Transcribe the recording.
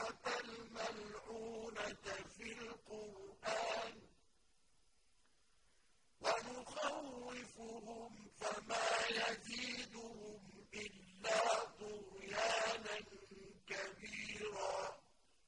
الصراط